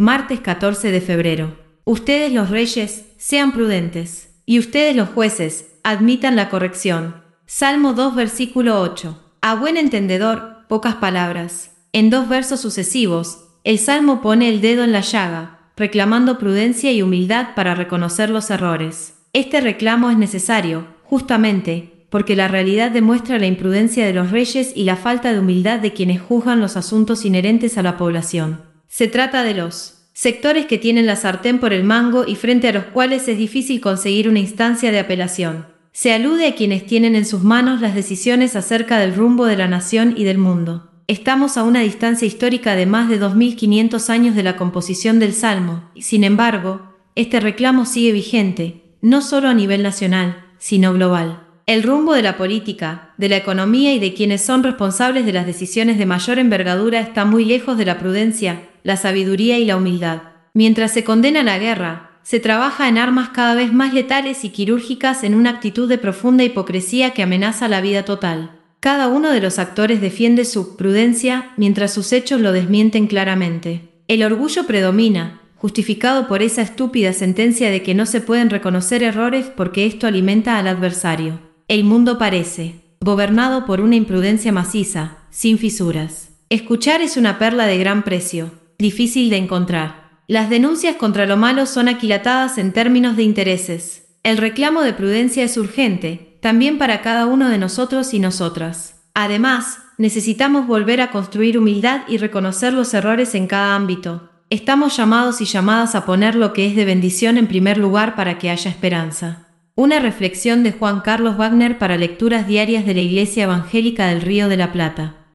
martes 14 de febrero. Ustedes los reyes, sean prudentes, y ustedes los jueces, admitan la corrección. Salmo 2, versículo 8. A buen entendedor, pocas palabras. En dos versos sucesivos, el Salmo pone el dedo en la llaga, reclamando prudencia y humildad para reconocer los errores. Este reclamo es necesario, justamente, porque la realidad demuestra la imprudencia de los reyes y la falta de humildad de quienes juzgan los asuntos inherentes a la población. Se trata de los sectores que tienen la sartén por el mango y frente a los cuales es difícil conseguir una instancia de apelación. Se alude a quienes tienen en sus manos las decisiones acerca del rumbo de la nación y del mundo. Estamos a una distancia histórica de más de 2.500 años de la composición del Salmo, sin embargo, este reclamo sigue vigente, no solo a nivel nacional, sino global. El rumbo de la política, de la economía y de quienes son responsables de las decisiones de mayor envergadura está muy lejos de la prudencia, la sabiduría y la humildad. Mientras se condena la guerra, se trabaja en armas cada vez más letales y quirúrgicas en una actitud de profunda hipocresía que amenaza la vida total. Cada uno de los actores defiende su prudencia mientras sus hechos lo desmienten claramente. El orgullo predomina, justificado por esa estúpida sentencia de que no se pueden reconocer errores porque esto alimenta al adversario. El mundo parece, gobernado por una imprudencia maciza, sin fisuras. Escuchar es una perla de gran precio, difícil de encontrar. Las denuncias contra lo malo son aquilatadas en términos de intereses. El reclamo de prudencia es urgente, también para cada uno de nosotros y nosotras. Además, necesitamos volver a construir humildad y reconocer los errores en cada ámbito. Estamos llamados y llamadas a poner lo que es de bendición en primer lugar para que haya esperanza. Una reflexión de Juan Carlos Wagner para lecturas diarias de la Iglesia Evangélica del Río de la Plata.